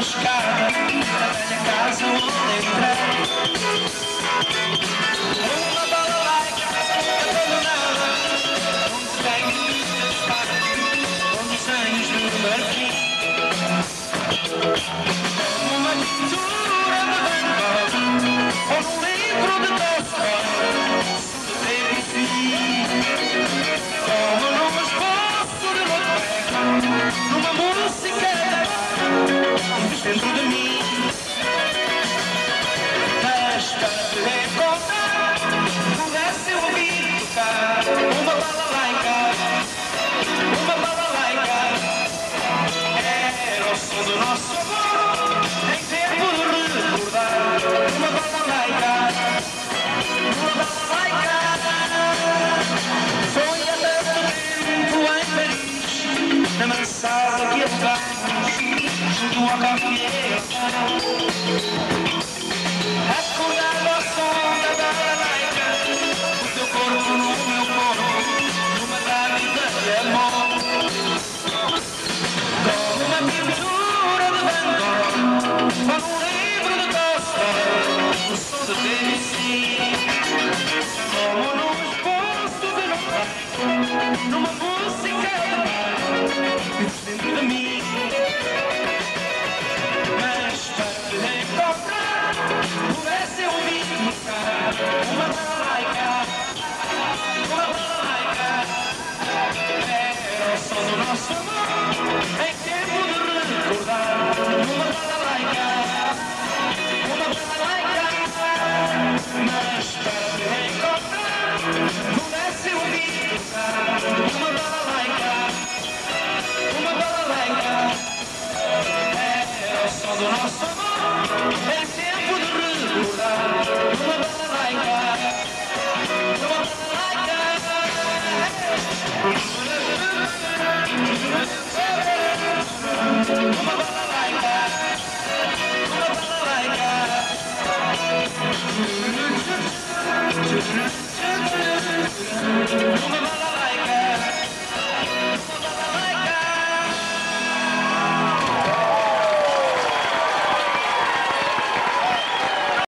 escada da velha casa onde entrei. Uma balalaica abandonada, onde tem muitas espadas, com desenhos do marfim. Alugamos, junto ao som da balalaica, o teu corpo no meu corpo, numa dádiva de amor. Como uma pintura de Van Gogh, ou um livro de Tolstói, o som Debussy. Como num esboço de Ludwig, numa Somos Just